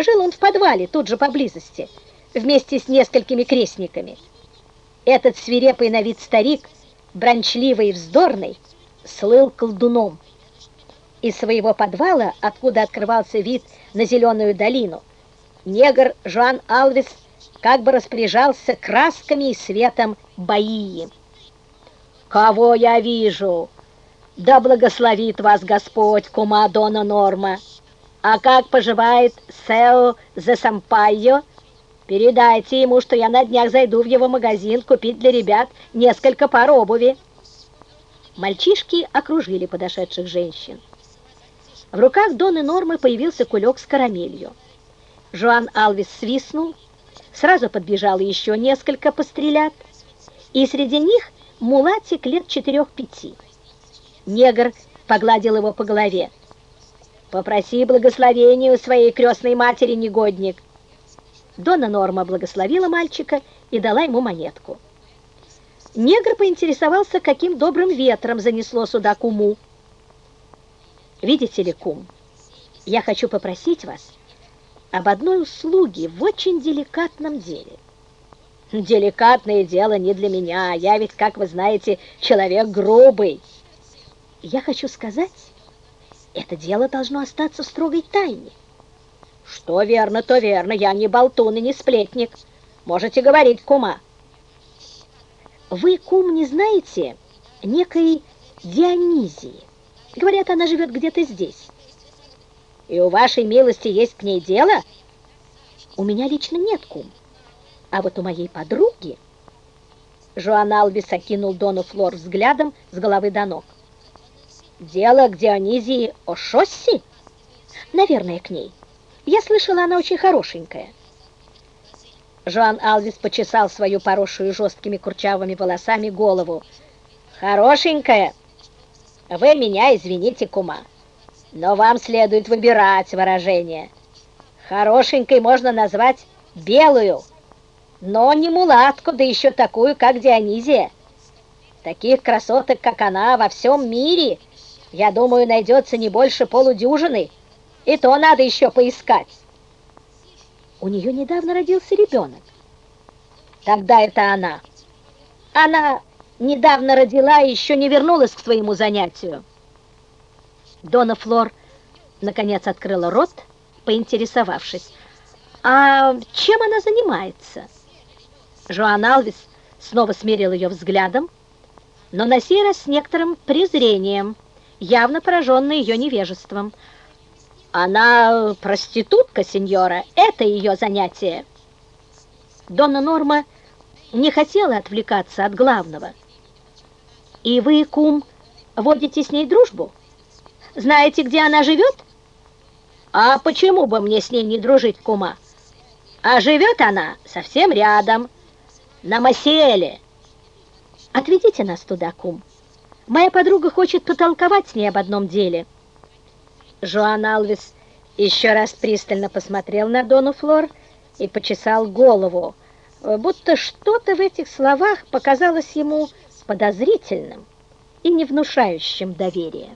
Жил он в подвале, тут же поблизости, вместе с несколькими крестниками. Этот свирепый на вид старик, брончливый и вздорный, слыл колдуном. Из своего подвала, откуда открывался вид на зеленую долину, негр Жан Алвис как бы распоряжался красками и светом Баии. «Кого я вижу? Да благословит вас Господь, кума Дона Норма! А как поживает Сео за Сампайо? Передайте ему, что я на днях зайду в его магазин купить для ребят несколько пар обуви». Мальчишки окружили подошедших женщин. В руках Доны Нормы появился кулек с карамелью. Жуан Алвис свистнул, сразу подбежало еще несколько пострелят, и среди них мулатик лет четырех-пяти. Негр погладил его по голове. «Попроси благословения у своей крестной матери, негодник!» Дона Норма благословила мальчика и дала ему монетку. Негр поинтересовался, каким добрым ветром занесло сюда куму. Видите ли, кум, я хочу попросить вас об одной услуге в очень деликатном деле. Деликатное дело не для меня, я ведь, как вы знаете, человек грубый. Я хочу сказать, это дело должно остаться в строгой тайне. Что верно, то верно, я не болтун и не сплетник. Можете говорить, кума. Вы, кум, не знаете некой Дионизии? Говорят, она живет где-то здесь. И у вашей милости есть к ней дело? У меня лично нет, кум. А вот у моей подруги... Жоан Алвис окинул Дону Флор взглядом с головы до ног. «Дело к Дионизии Ошосси?» «Наверное, к ней. Я слышала, она очень хорошенькая». Жоан Алвис почесал свою поросшую жесткими курчавыми волосами голову. «Хорошенькая? Вы меня извините, кума, но вам следует выбирать выражение. Хорошенькой можно назвать белую, но не мулатку, да еще такую, как Дионизия. Таких красоток, как она, во всем мире, я думаю, найдется не больше полудюжины, и то надо еще поискать. У нее недавно родился ребенок. Тогда это она. Она недавно родила и еще не вернулась к своему занятию. Дона Флор наконец открыла рот, поинтересовавшись, а чем она занимается? Жоан Алвис снова смерил ее взглядом, но на сей раз с некоторым презрением, явно пораженный ее невежеством. Она проститутка, сеньора, это ее занятие. Донна Норма не хотела отвлекаться от главного. И вы, кум, водите с ней дружбу? Знаете, где она живет? А почему бы мне с ней не дружить, кума? А живет она совсем рядом, на Масиэле. Отведите нас туда, кум. Моя подруга хочет потолковать с ней об одном деле. Жоан Алвис еще раз пристально посмотрел на Дону Флор и почесал голову, будто что-то в этих словах показалось ему подозрительным и не внушающим доверия.